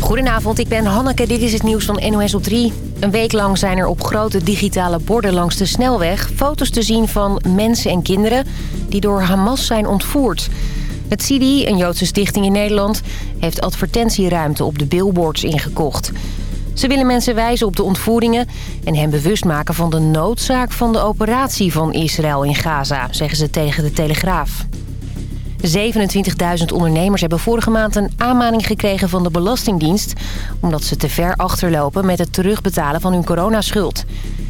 Goedenavond, ik ben Hanneke. Dit is het nieuws van NOS op 3. Een week lang zijn er op grote digitale borden langs de snelweg... foto's te zien van mensen en kinderen die door Hamas zijn ontvoerd. Het CIDI, een Joodse stichting in Nederland... heeft advertentieruimte op de billboards ingekocht. Ze willen mensen wijzen op de ontvoeringen... en hen bewust maken van de noodzaak van de operatie van Israël in Gaza... zeggen ze tegen de Telegraaf. 27.000 ondernemers hebben vorige maand een aanmaning gekregen van de Belastingdienst... omdat ze te ver achterlopen met het terugbetalen van hun coronaschuld.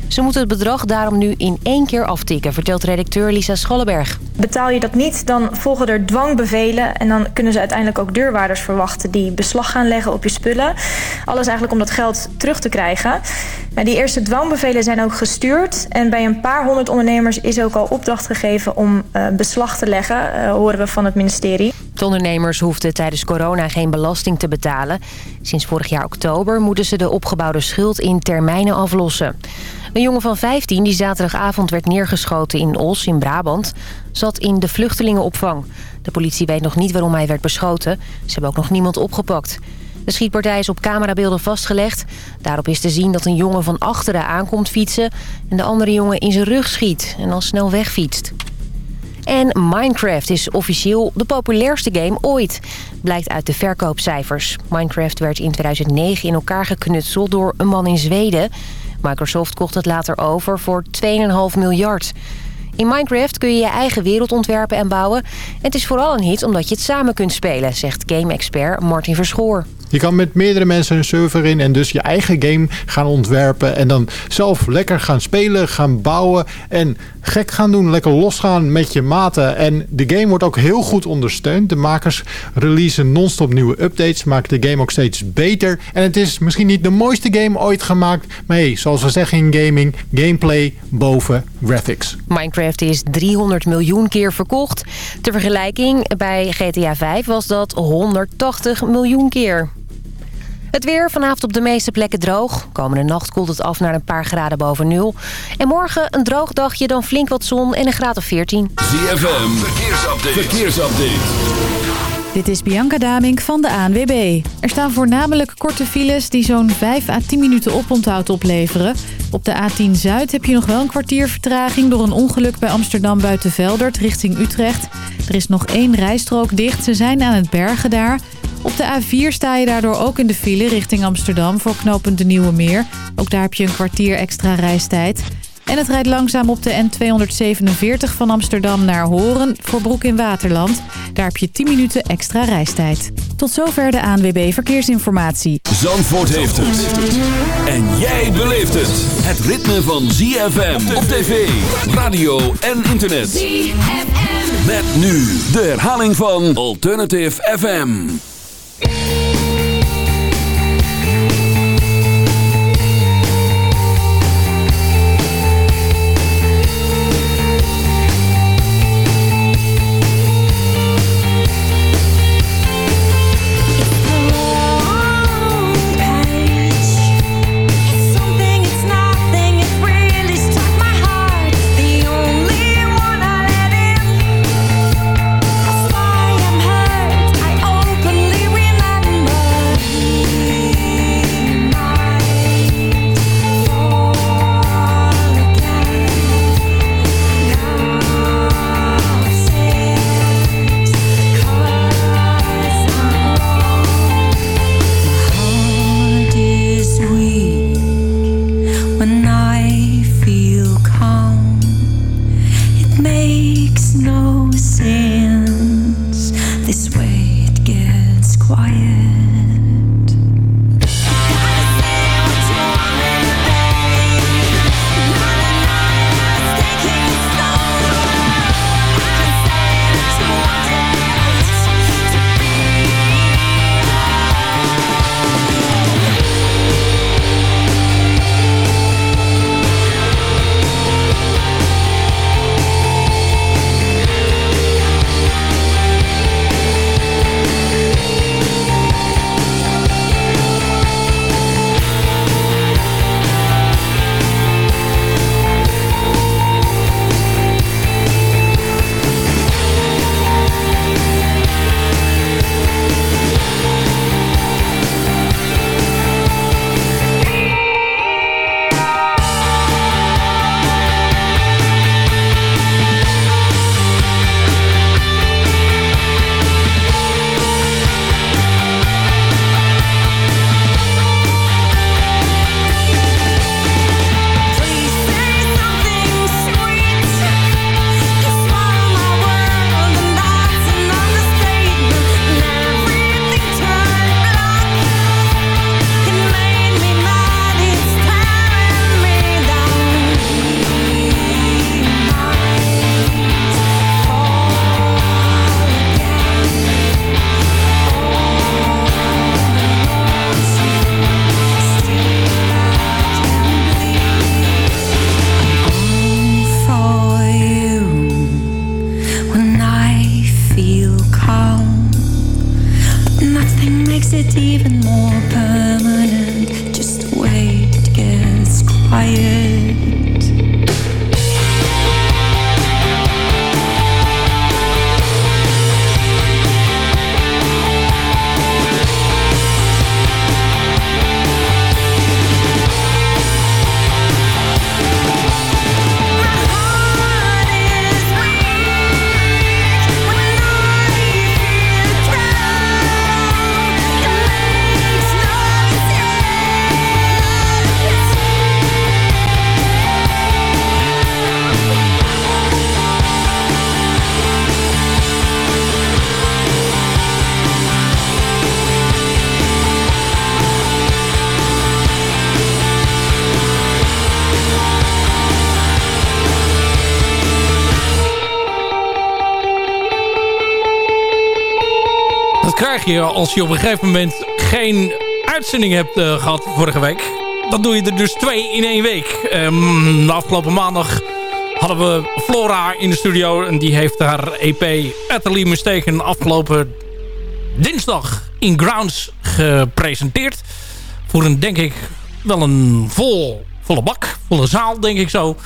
Ze moeten het bedrag daarom nu in één keer aftikken, vertelt redacteur Lisa Schallenberg. Betaal je dat niet, dan volgen er dwangbevelen... en dan kunnen ze uiteindelijk ook deurwaarders verwachten... die beslag gaan leggen op je spullen. Alles eigenlijk om dat geld terug te krijgen. Maar die eerste dwangbevelen zijn ook gestuurd... en bij een paar honderd ondernemers is ook al opdracht gegeven... om uh, beslag te leggen, uh, horen we van het ministerie. De ondernemers hoefden tijdens corona geen belasting te betalen. Sinds vorig jaar oktober moeten ze de opgebouwde schuld in termijnen aflossen. Een jongen van 15 die zaterdagavond werd neergeschoten in Os in Brabant... zat in de vluchtelingenopvang. De politie weet nog niet waarom hij werd beschoten. Ze hebben ook nog niemand opgepakt. De schietpartij is op camerabeelden vastgelegd. Daarop is te zien dat een jongen van achteren aankomt fietsen... en de andere jongen in zijn rug schiet en dan snel wegfietst. En Minecraft is officieel de populairste game ooit, blijkt uit de verkoopcijfers. Minecraft werd in 2009 in elkaar geknutseld door een man in Zweden. Microsoft kocht het later over voor 2,5 miljard. In Minecraft kun je je eigen wereld ontwerpen en bouwen. En het is vooral een hit omdat je het samen kunt spelen, zegt game-expert Martin Verschoor. Je kan met meerdere mensen een server in en dus je eigen game gaan ontwerpen. En dan zelf lekker gaan spelen, gaan bouwen en gek gaan doen. Lekker losgaan met je maten. En de game wordt ook heel goed ondersteund. De makers releasen non-stop nieuwe updates. Maken de game ook steeds beter. En het is misschien niet de mooiste game ooit gemaakt. Maar zoals we zeggen in gaming, gameplay boven graphics. Minecraft is 300 miljoen keer verkocht. Ter vergelijking, bij GTA 5 was dat 180 miljoen keer. Het weer vanavond op de meeste plekken droog. Komende nacht koelt het af naar een paar graden boven nul. En morgen een droog dagje, dan flink wat zon en een graad of 14. ZFM, verkeersupdate. verkeersupdate. Dit is Bianca Damink van de ANWB. Er staan voornamelijk korte files die zo'n 5 à 10 minuten oponthoud opleveren. Op de A10 Zuid heb je nog wel een kwartier vertraging... door een ongeluk bij Amsterdam buiten Veldert richting Utrecht. Er is nog één rijstrook dicht. Ze zijn aan het bergen daar... Op de A4 sta je daardoor ook in de file richting Amsterdam voor knooppunt de Nieuwe Meer. Ook daar heb je een kwartier extra reistijd. En het rijdt langzaam op de N247 van Amsterdam naar Horen voor Broek in Waterland. Daar heb je 10 minuten extra reistijd. Tot zover de ANWB Verkeersinformatie. Zandvoort heeft het. En jij beleeft het. Het ritme van ZFM op tv, radio en internet. ZFM. Met nu de herhaling van Alternative FM. Als je op een gegeven moment geen uitzending hebt uh, gehad vorige week. Dan doe je er dus twee in één week. De afgelopen maandag hadden we Flora in de studio. En die heeft haar EP Atelier Mistaken afgelopen dinsdag in Grounds gepresenteerd. Voor een, denk ik, wel een vol, volle bak. Volle zaal, denk ik zo.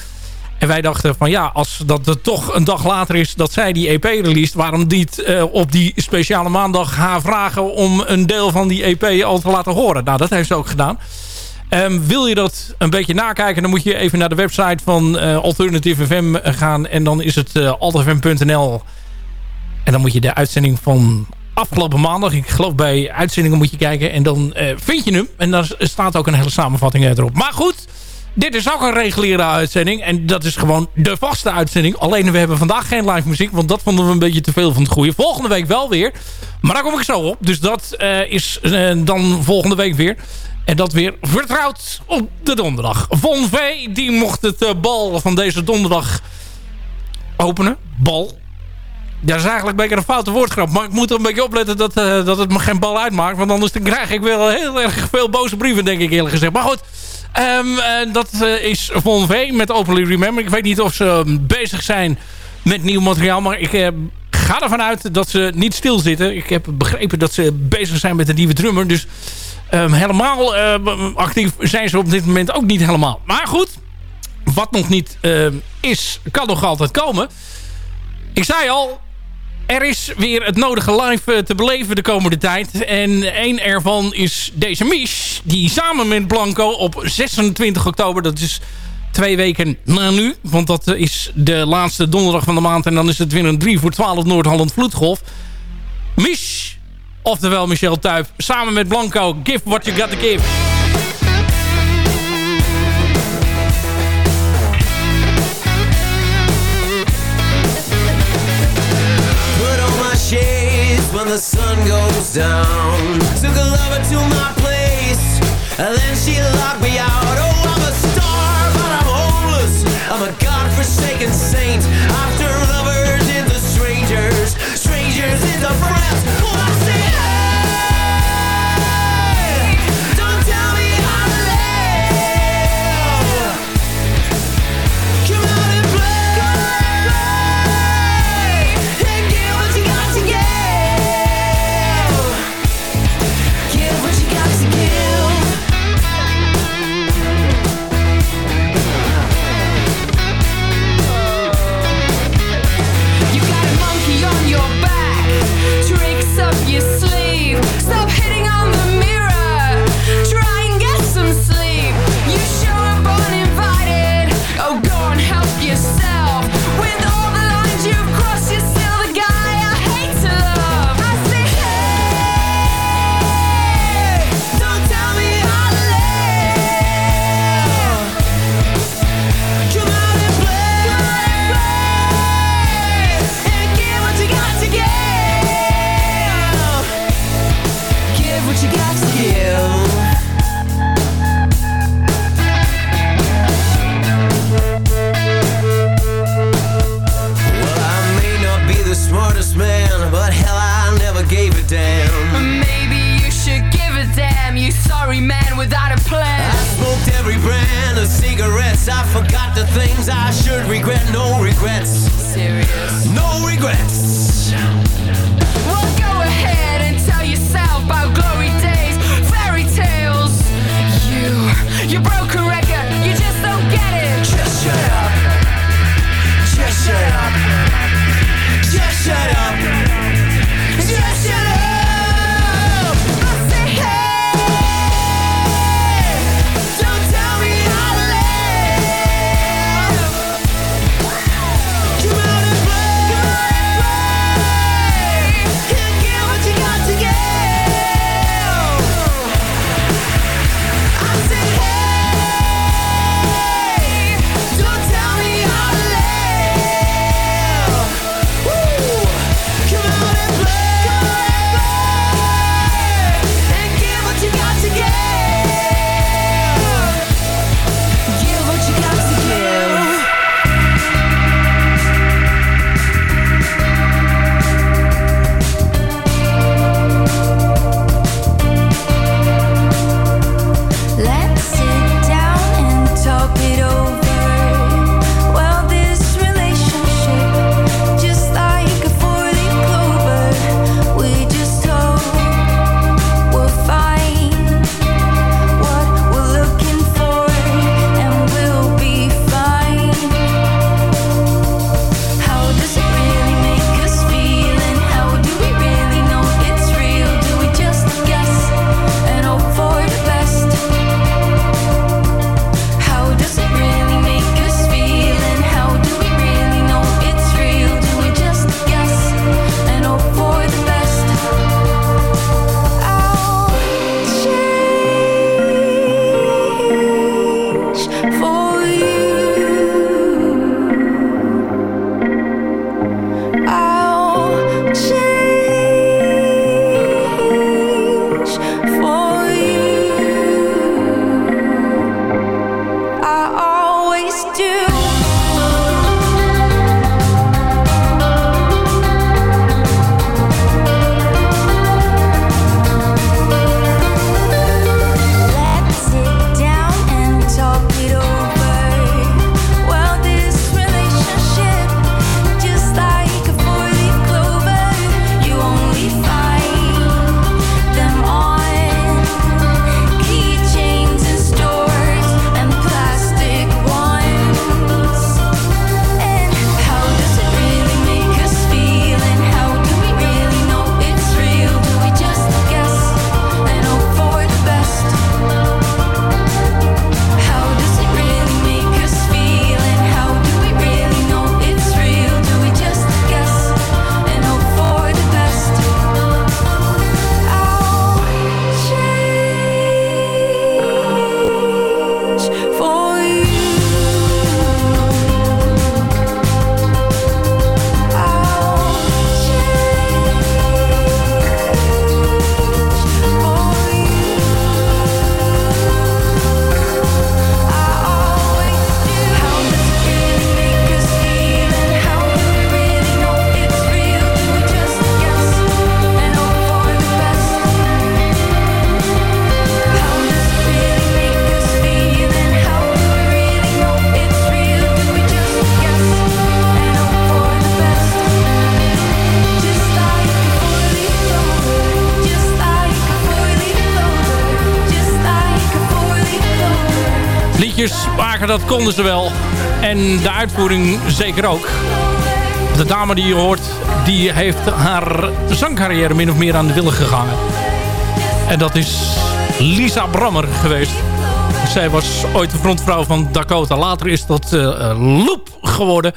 En wij dachten van ja, als dat er toch een dag later is dat zij die EP released... waarom niet uh, op die speciale maandag haar vragen om een deel van die EP al te laten horen? Nou, dat heeft ze ook gedaan. Um, wil je dat een beetje nakijken, dan moet je even naar de website van uh, Alternative FM gaan. En dan is het uh, eh. En dan moet je de uitzending van afgelopen maandag. Ik geloof bij uitzendingen moet je kijken. En dan vind je hem. En daar staat ook een hele samenvatting erop. Maar goed, dit is ook een reguliere uitzending. En dat is gewoon de vaste uitzending. Alleen we hebben vandaag geen live muziek. Want dat vonden we een beetje te veel van het goede. Volgende week wel weer. Maar daar kom ik zo op. Dus dat uh, is uh, dan volgende week weer. En dat weer vertrouwd op de donderdag. Von V die mocht het uh, bal van deze donderdag openen. Bal. Dat is eigenlijk een beetje een foute woordgrap. Maar ik moet er een beetje opletten dat, dat het me geen bal uitmaakt. Want anders dan krijg ik wel heel erg veel boze brieven, denk ik eerlijk gezegd. Maar goed, Um, dat uh, is Von V met Openly Remember. Ik weet niet of ze um, bezig zijn met nieuw materiaal. Maar ik ga ervan uit dat ze niet stilzitten. Ik heb begrepen dat ze bezig zijn met een nieuwe drummer. Dus um, helemaal actief zijn ze op dit moment ook niet helemaal. Maar goed, wat nog niet is, kan nog altijd komen. Ik zei al, er is weer het nodige live eh, te beleven de komende tijd. En één ervan is deze Mish. Die samen met Blanco op 26 oktober, dat is twee weken na nu. Want dat is de laatste donderdag van de maand. En dan is het weer een 3 voor 12 Noord-Holland vloedgolf. Mish, oftewel Michel Tuyp, samen met Blanco. Give what you got to give. The sun goes down. Took a lover to my place And then she locked me out. Oh, I'm a star, but I'm homeless. I'm a godforsaken saint After lovers into strangers Strangers into friends every brand of cigarettes. I forgot the things I should regret. No regrets. Serious. No regrets. Well go ahead and tell yourself about glory days Fairy tales. You, you broke a record. You just don't get it. Just shut up. Just shut up. Just shut up. Dat konden ze wel. En de uitvoering zeker ook. De dame die je hoort, die heeft haar zangcarrière min of meer aan de willen gegangen. En dat is Lisa Brammer geweest. Zij was ooit de frontvrouw van Dakota. Later is dat uh, Loop geworden.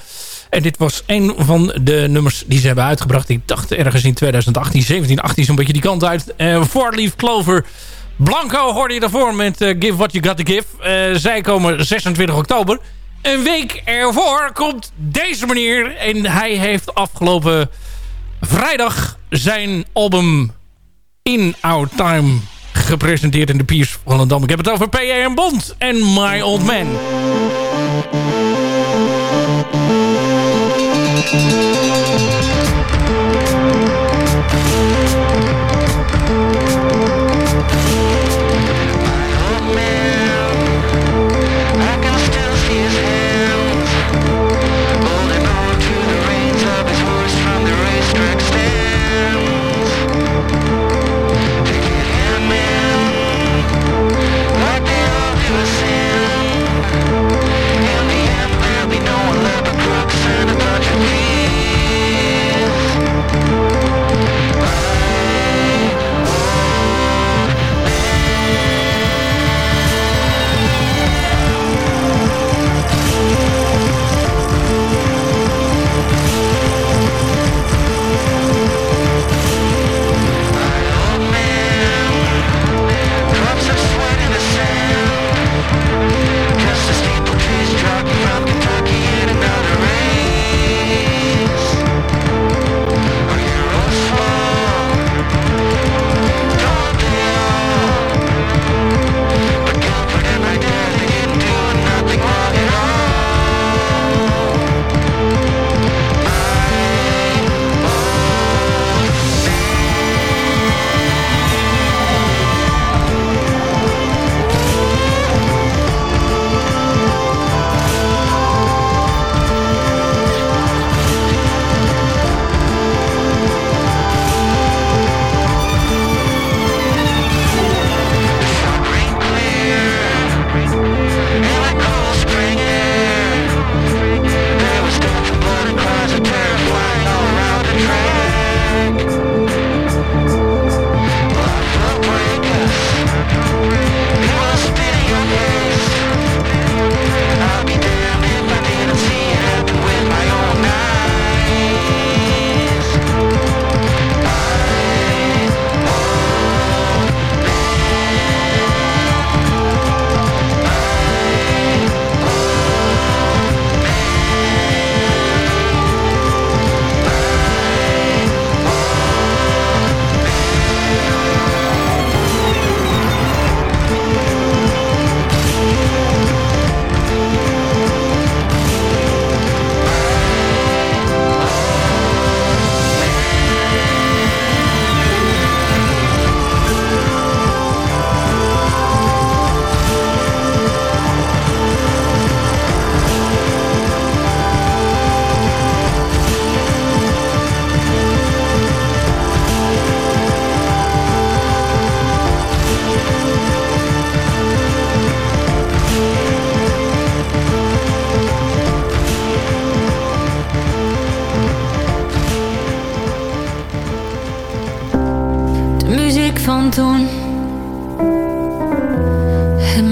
En dit was een van de nummers die ze hebben uitgebracht. Ik dacht ergens in 2018, 17, 18 zo'n beetje die kant uit. Uh, Leaf Clover Blanco hoorde je daarvoor met uh, Give What You Got To Give. Uh, zij komen 26 oktober. Een week ervoor komt deze meneer. En hij heeft afgelopen vrijdag zijn album In Our Time gepresenteerd in de Piers Volendam. Ik heb het over P.A. en Bond en My Old Man.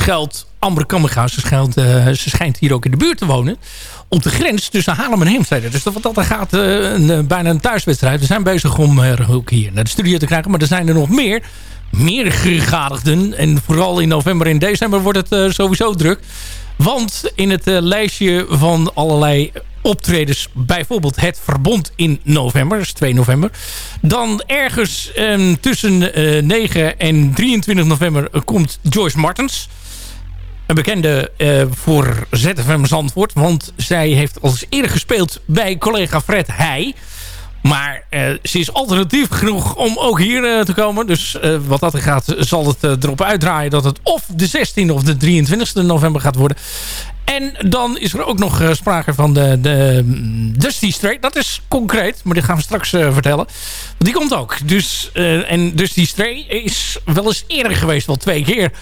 schuilt Amber Kammerga. Ze, eh, ze schijnt hier ook in de buurt te wonen. Op de grens tussen Haarlem en Heemstede. Dus dat er gaat, eh, een, eh, bijna een thuiswedstrijd. We zijn bezig om ook hier naar de studio te krijgen. Maar er zijn er nog meer. Meer gegadigden. En vooral in november en december wordt het sowieso druk. Want in het lijstje van allerlei optredens, bijvoorbeeld het Verbond in november, dat is 2 november. Dan ergens ehm, tussen eh, 9 en 23 november komt Joyce Martens. Een bekende eh, voor ZFM Zandvoort. Want zij heeft al eens eerder gespeeld bij collega Fred Heij. Maar eh, ze is alternatief genoeg om ook hier eh, te komen. Dus wat dat gaat, zal het erop uitdraaien dat het of de 16e of de 23e november gaat worden. En dan is er ook nog eh, sprake van de, de mm, Dusty Stray. Dat is concreet, maar dit gaan we straks eh, vertellen. Die komt ook. Dus, eh, en Dusty Stray is wel eens eerder geweest, wel twee keer.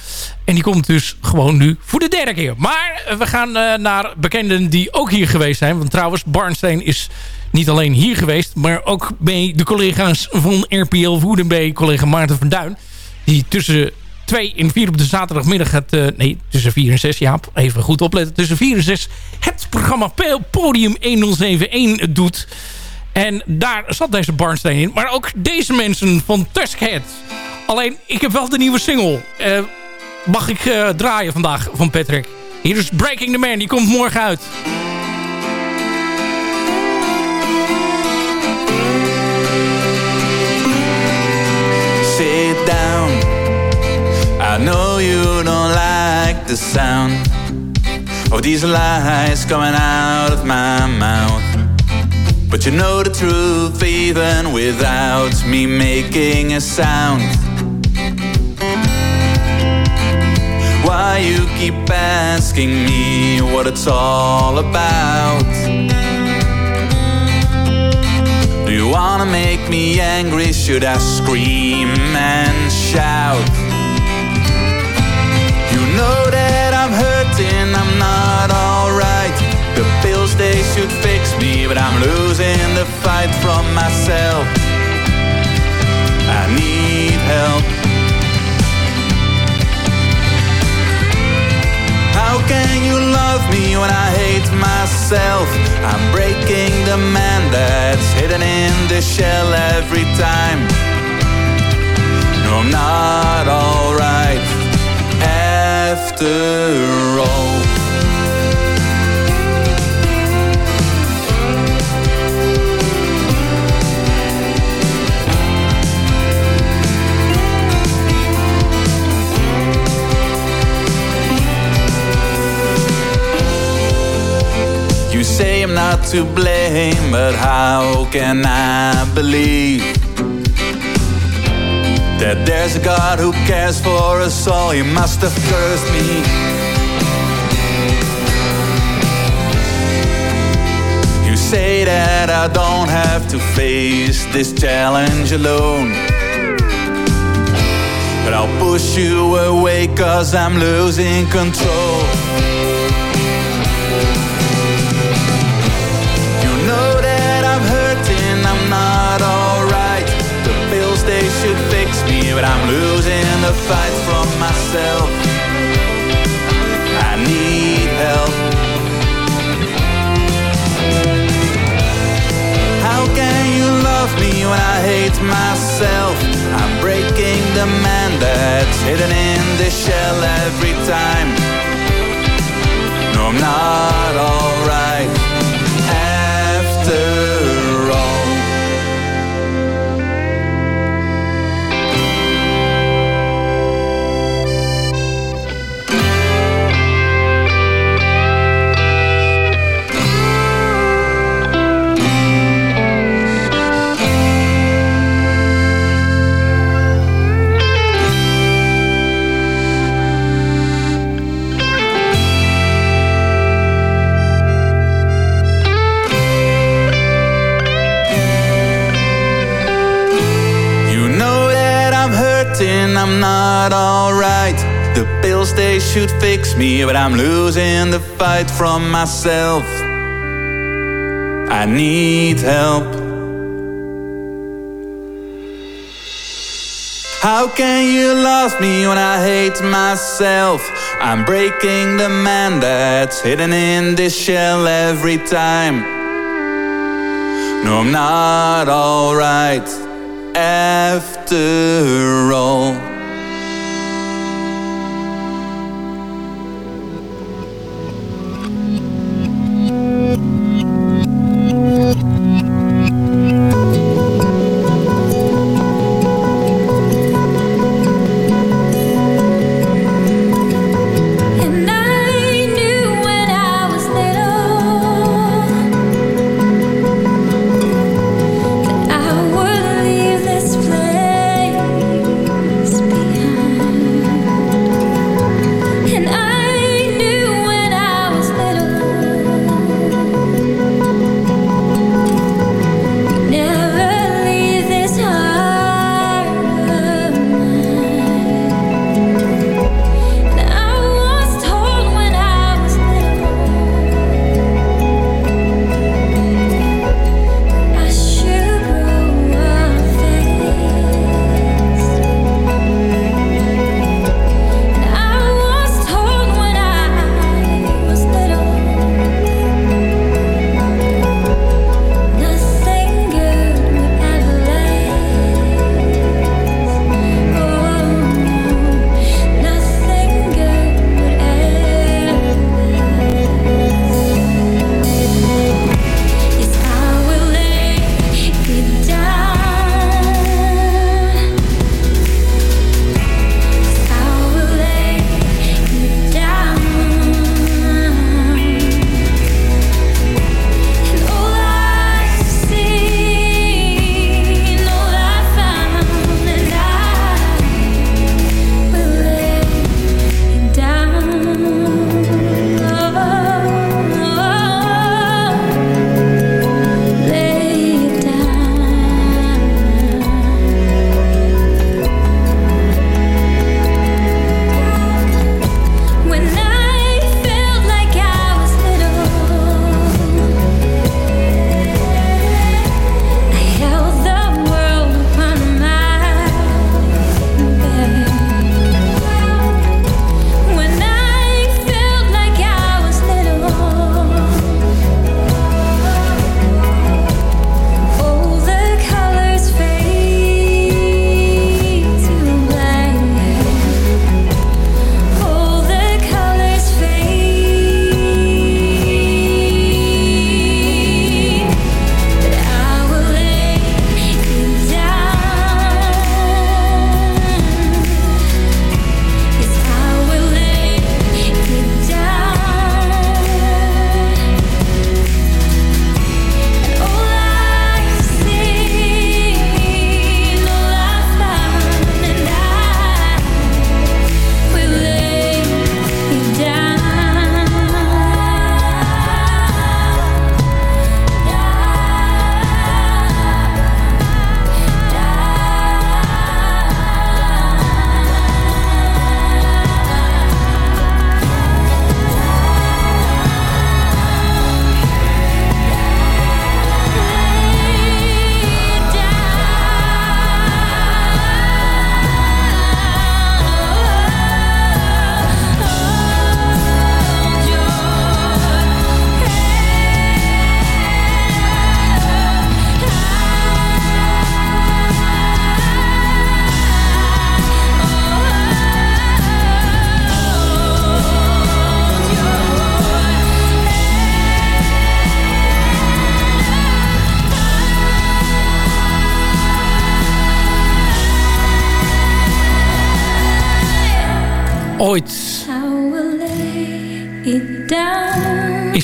En die komt dus gewoon nu voor de derde keer. Maar we gaan naar bekenden die ook hier geweest zijn. Want trouwens, Barnsteen is niet alleen hier geweest... maar ook bij de collega's van RPL Woedenbee, collega Maarten van Duin... die tussen 2 en 4 op de zaterdagmiddag het... eh, nee, tussen 4 en 6, Jaap. Even goed opletten. Tussen 4 en 6 het programma Podium 1071 doet. En daar zat deze Barnsteen in. Maar ook deze mensen van Tuskhead. Alleen, ik heb wel de nieuwe single. Eh, mag ik eh, draaien vandaag van Patrick? Hier is Breaking the Man. Die komt morgen uit. I know you don't like the sound of these lies coming out of my mouth. But you know the truth even without me making a sound. Why you keep asking me what it's all about? Do you wanna make me angry? Should I scream and shout? Know that I'm hurting, I'm not alright. The pills they should fix me, but I'm losing the fight from myself. I need help. How can you love me when I hate myself? I'm breaking the man that's hidden in the shell every time. No, I'm not alright after all. You say I'm not to blame, but how can I believe that there's a God who cares for us all? you must have cursed me. You say that I don't have to face this challenge alone. But I'll push you away cause I'm losing control. Fight from myself. I need help. How can you love me when I hate myself? I'm breaking the man that's hidden in the shell every time. No, I'm not alright I'm I'm not alright. The pills they should fix me, but I'm losing the fight from myself. I need help. How can you love me when I hate myself? I'm breaking the man that's hidden in this shell every time. No, I'm not alright after all.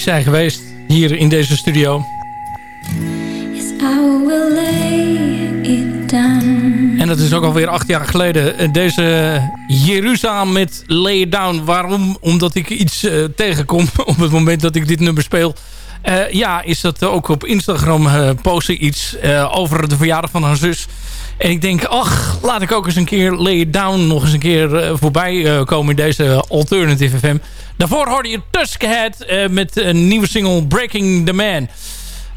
Is zij geweest hier in deze studio. En dat is ook alweer acht jaar geleden. Deze Jeruzalem met Lay It Down. Waarom? Omdat ik iets uh, tegenkom op het moment dat ik dit nummer speel. Uh, ja, is dat ook op Instagram uh, posten iets over de verjaardag van haar zus. En ik denk, ach, laat ik ook eens een keer Lay It Down nog eens een keer voorbij komen in deze Alternative FM. Daarvoor hoorde je Tuskhead met een nieuwe single Breaking the Man.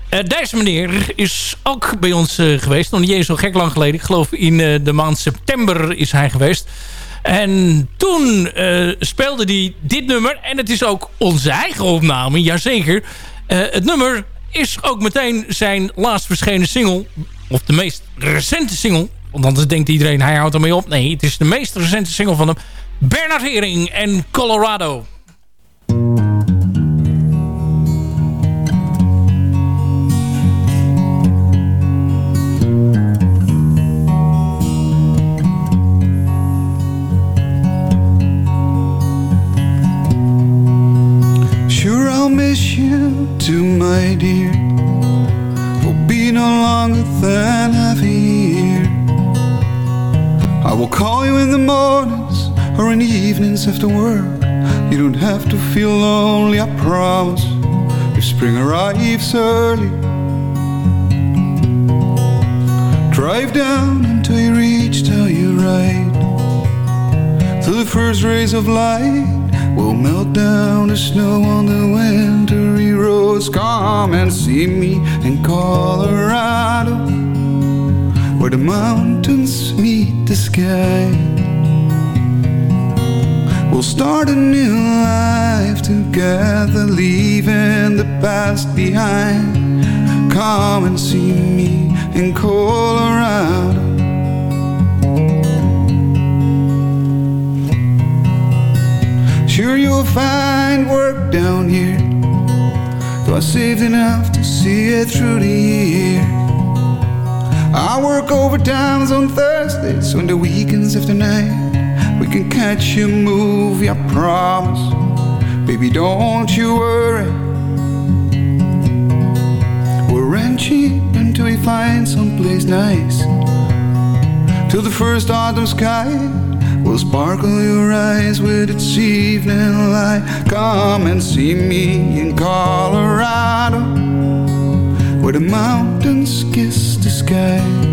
Uh, deze meneer is ook bij ons uh, geweest. Nog niet eens zo gek lang geleden. Ik geloof in uh, de maand september is hij geweest. En toen speelde hij dit nummer. En het is ook onze eigen opname, jazeker. het nummer is ook meteen zijn laatst verschenen single. Of de meest recente single. Want anders denkt iedereen, hij houdt ermee op. Nee, het is de meest recente single van hem. Bernard Hering en Colorado. Evenings after work. You don't have to feel lonely, I promise. If spring arrives early, drive down until you reach Telluride. Till the first rays of light will melt down the snow on the wintry roads. Come and see me in Colorado, where the mountains meet the sky. We'll start a new life together, leaving the past behind. Come and see me in Colorado. Sure you'll find work down here Though I saved enough to see it through the year I work overtimes on Thursdays When the weekends after night We can catch a movie, I promise Baby, don't you worry We're cheap until we find someplace nice Till the first autumn sky will sparkle your eyes with its evening light. Come and see me in Colorado, where the mountains kiss the sky.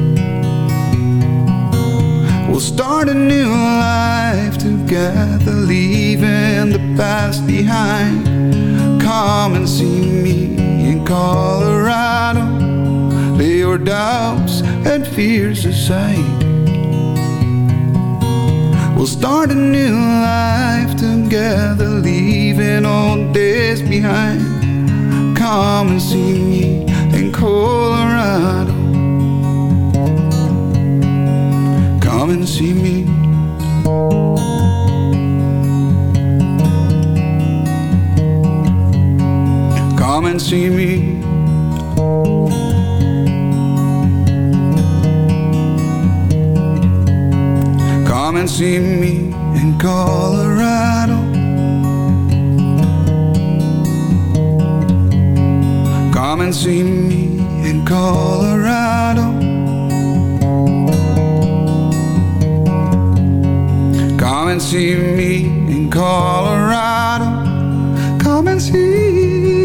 We'll start a new life together, leaving the past behind. Come and see me in Colorado, lay your doubts and fears aside. We'll start a new life together, leaving old days behind. Come and see me in Colorado. Come and see me. Come and see me. Come and see me in Colorado. Come and see me in Colorado. Come and see me in Colorado. Come and see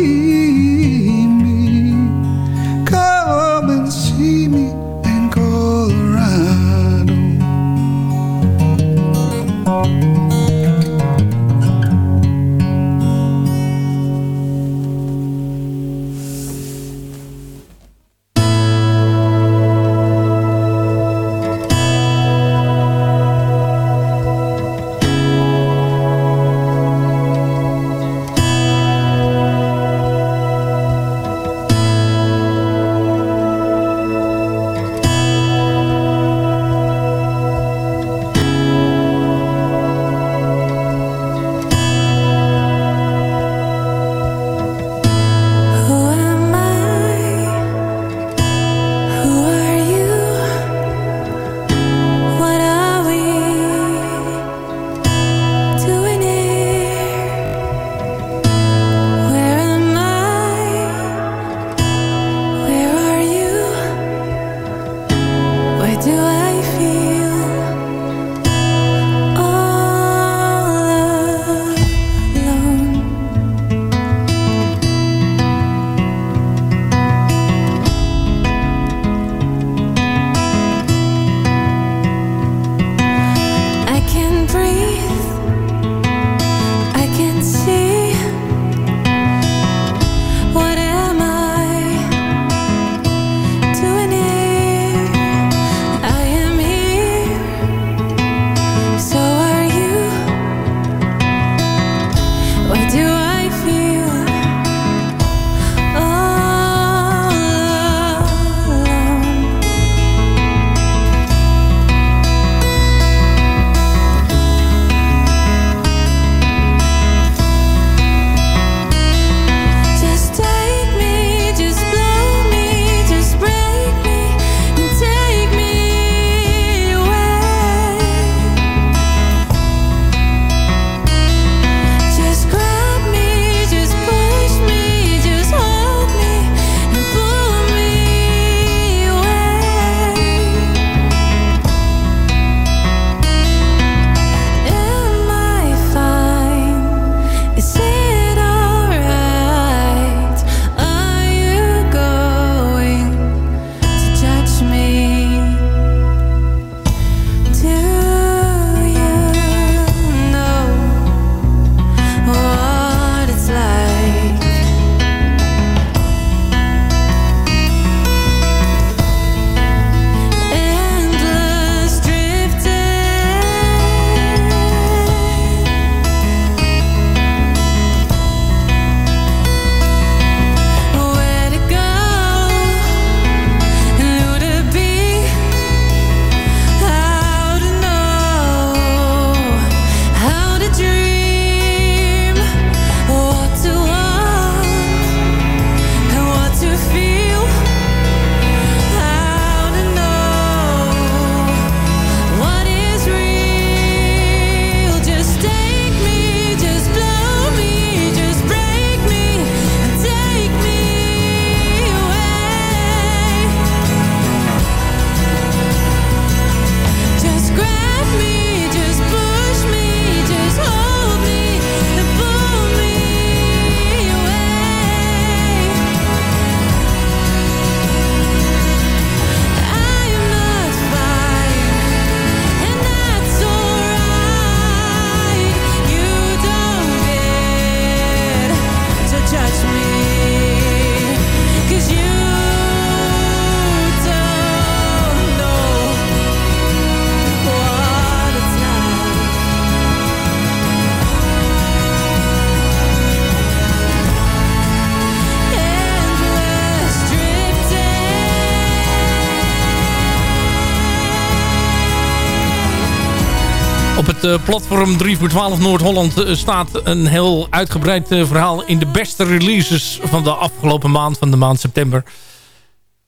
platform 3 voor 12 Noord-Holland staat een heel uitgebreid verhaal in de beste releases van de afgelopen maand, van de maand september.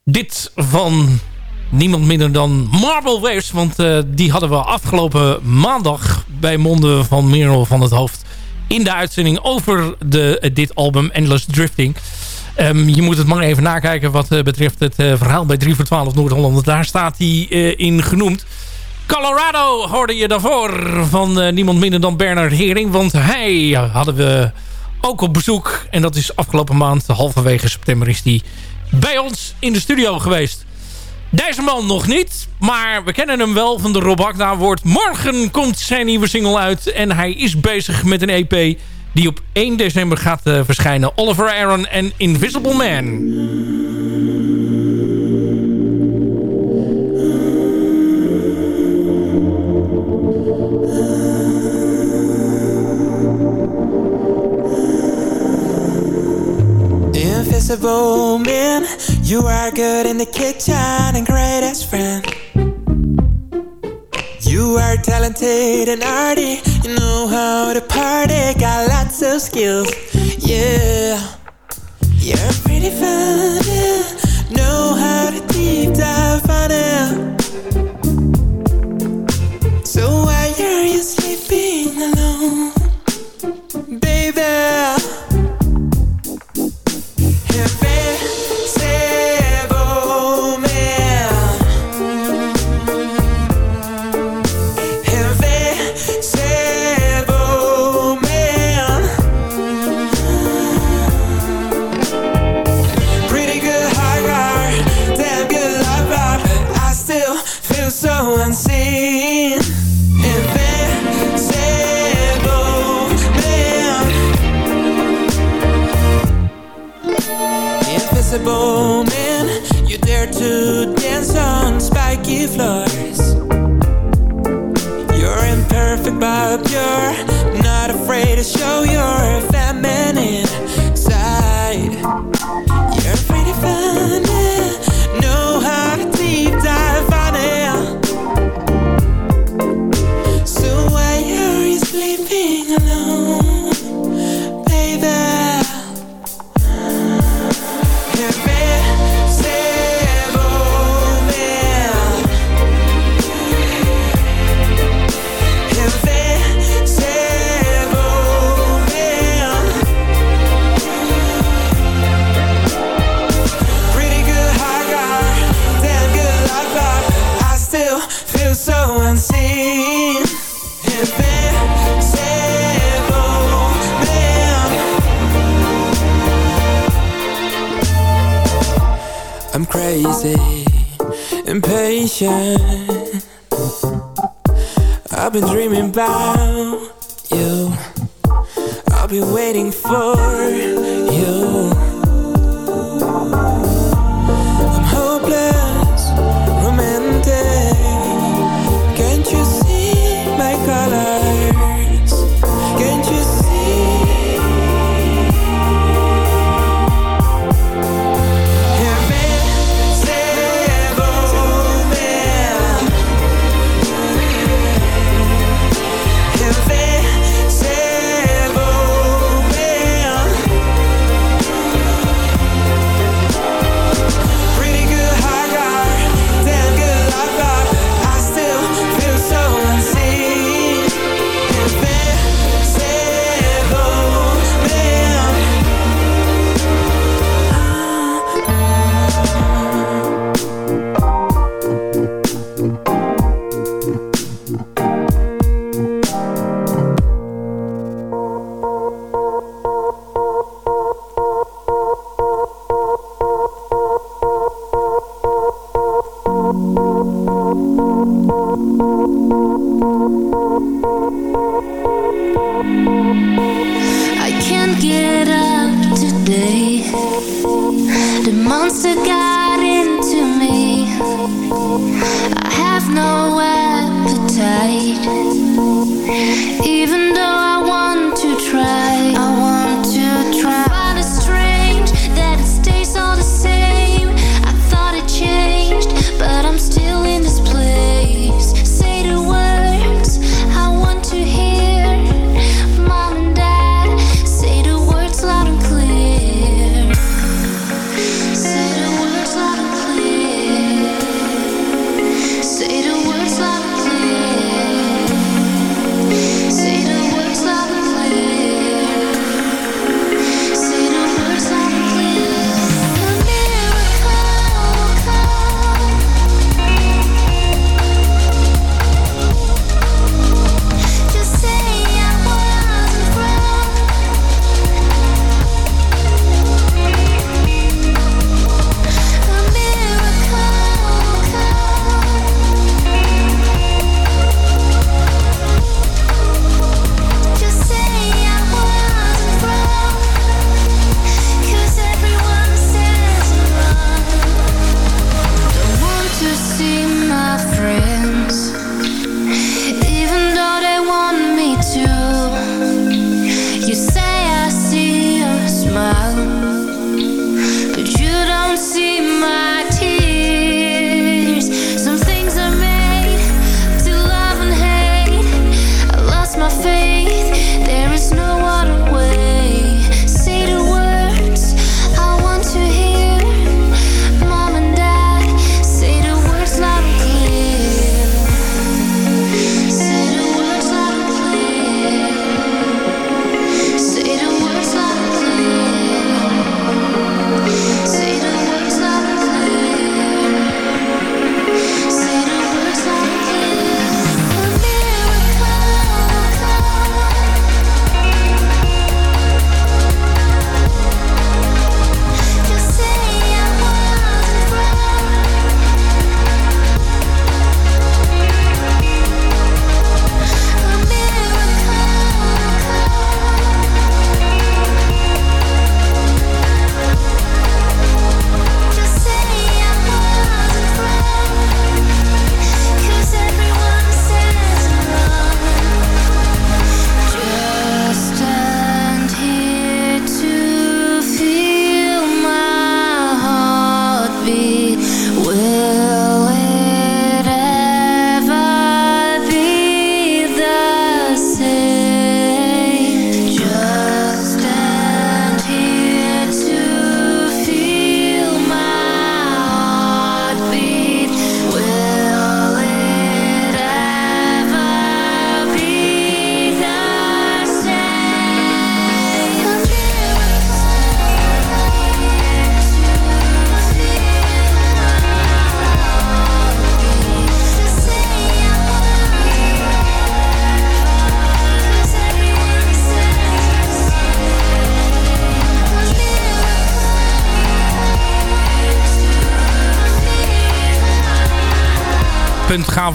Dit van niemand minder dan Marble Waves, want die hadden we afgelopen maandag bij monden van Merel van het Hoofd in de uitzending over de, dit album Endless Drifting. Um, je moet het maar even nakijken wat betreft het verhaal bij 3 voor 12 Noord-Holland. Daar staat hij in genoemd. Colorado hoorde je daarvoor van niemand minder dan Bernard Hering. Want hij hadden we ook op bezoek. En dat is afgelopen maand, halverwege september, is hij bij ons in de studio geweest. Deze man nog niet, maar we kennen hem wel van de Rob Agda. Morgen komt zijn nieuwe single uit en hij is bezig met een EP die op 1 december gaat uh, verschijnen. Oliver Aaron en Invisible Man. Man, you are good in the kitchen and great as friend. You are talented and arty, you know how to party, got lots of skills, yeah. You're pretty funny, know how to deep dive on it. So why are you sleeping alone, baby? Invisible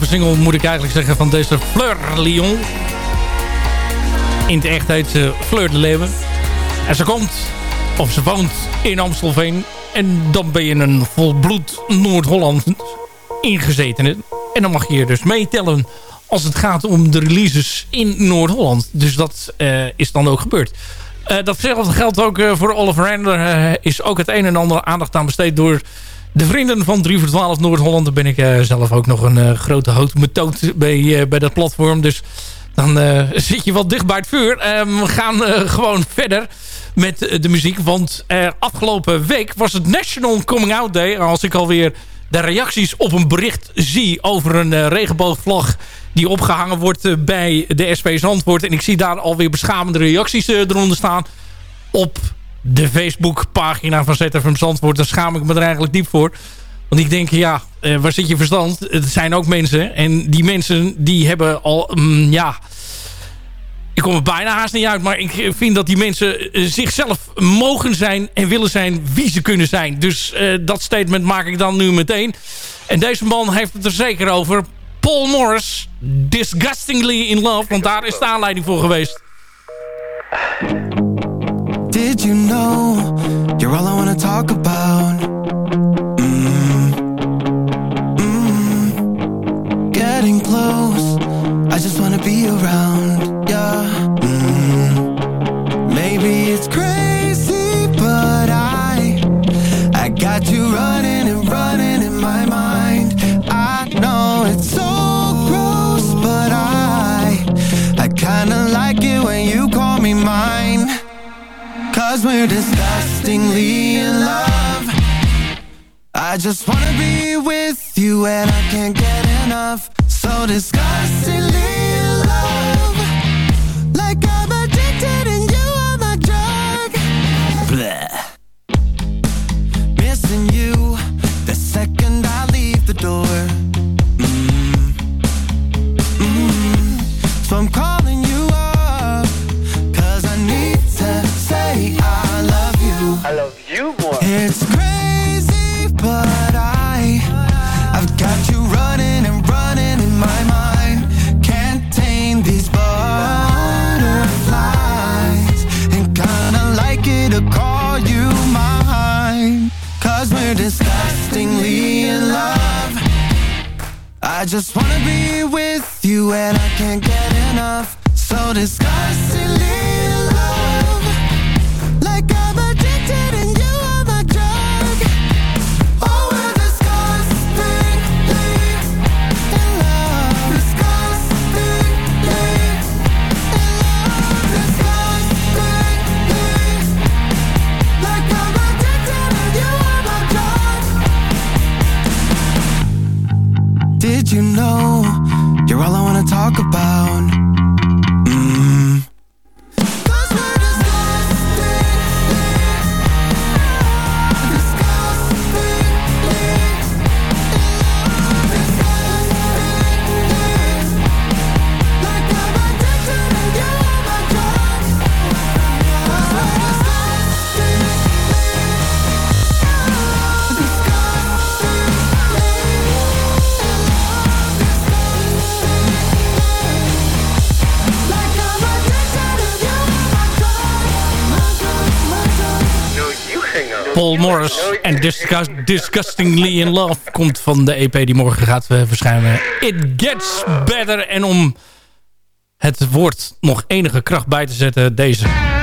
single, moet ik eigenlijk zeggen, van deze Fleur Lyon. In het echt heet ze Fleur de Leeuwen. En ze komt, of ze woont in Amstelveen. En dan ben je een volbloed Noord-Holland ingezetene. En dan mag je dus meetellen als het gaat om de releases in Noord-Holland. Dus dat uh, is dan ook gebeurd. Uh, datzelfde geldt ook voor Oliver Render. is ook het een en ander aandacht aan besteed door de vrienden van 3 voor 12 Noord-Holland. Ben ik zelf ook nog een grote houtmetoot bij, bij dat platform. Dus dan zit je wat dicht bij het vuur. we gaan gewoon verder met de muziek. Want afgelopen week was het National Coming Out Day. Als ik alweer de reacties op een bericht zie over een regenboogvlag die opgehangen wordt eh, bij de SP Zandvoort. En ik zie daar alweer beschamende reacties eh, eronder staan. Op de Facebookpagina van ZFM Zandvoort. Daar schaam ik me er eigenlijk diep voor. Want ik denk, ja, eh, waar zit je verstand? Het zijn ook mensen. En die mensen die hebben al, mm, ja... Ik kom er bijna haast niet uit. Maar ik vind dat die mensen zichzelf mogen zijn en willen zijn wie ze kunnen zijn. Dus dat statement maak ik dan nu meteen. En deze man heeft het er zeker over. Paul Morris, Disgustingly in Love. Want daar is de aanleiding voor geweest. Know you're all I wanna talk about? Mm. Mm. Getting close, I just wanna be around, I just wanna be with you and I can't get enough So disgustingly in love Like I'm addicted and you are my drug Blah. Missing you the second I leave the door mm. Mm. So I'm calling just wanna be with you and I can't get enough. So disgustingly you know you're all I wanna talk about? Morris en Disgust, Disgustingly in Love komt van de EP die morgen gaat uh, verschijnen. It Gets Better. En om het woord nog enige kracht bij te zetten, deze...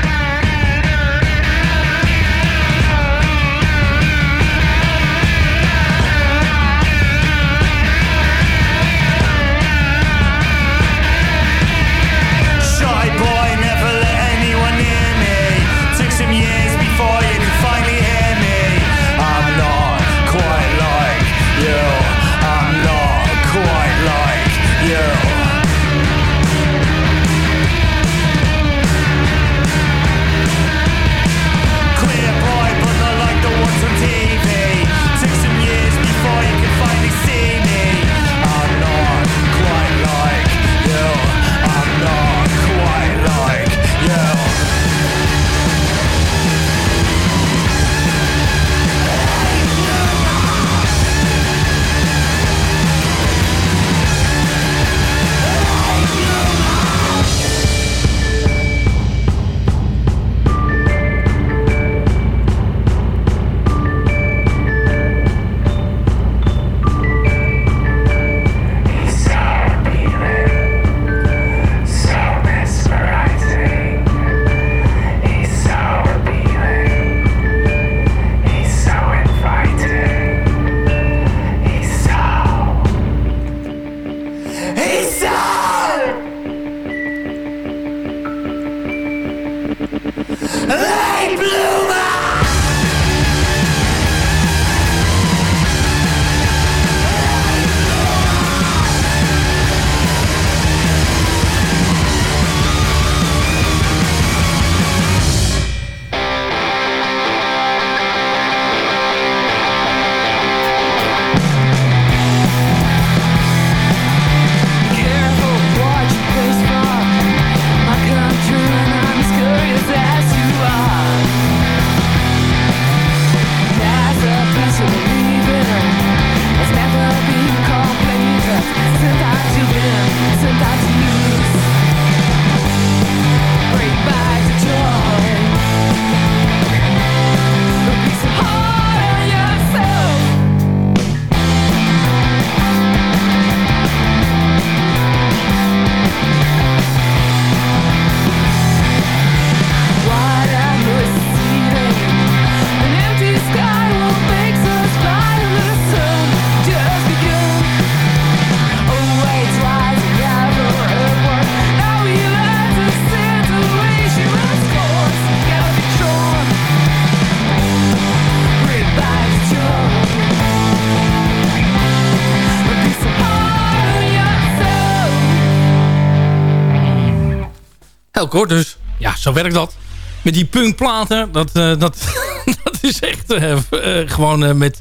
ook hoor. Dus ja, zo werkt dat. Met die punkplaten, dat, uh, dat, dat is echt uh, uh, gewoon met,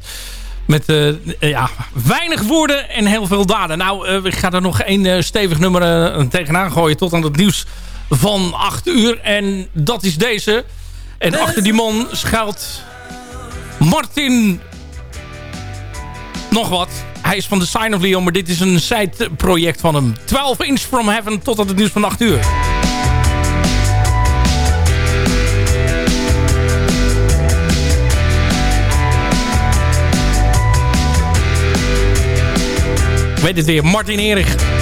met ja, weinig woorden en heel veel daden. Nou, ik ga er nog één stevig nummer tegenaan gooien tot aan het nieuws van 8 uur. En dat is deze. En achter die man schuilt Martin nog wat. Hij is van The Sign of Leon, maar dit is een side-project van hem. 12 Inch From Heaven tot aan het nieuws van 8 uur. Weet het weer, Martin Erich.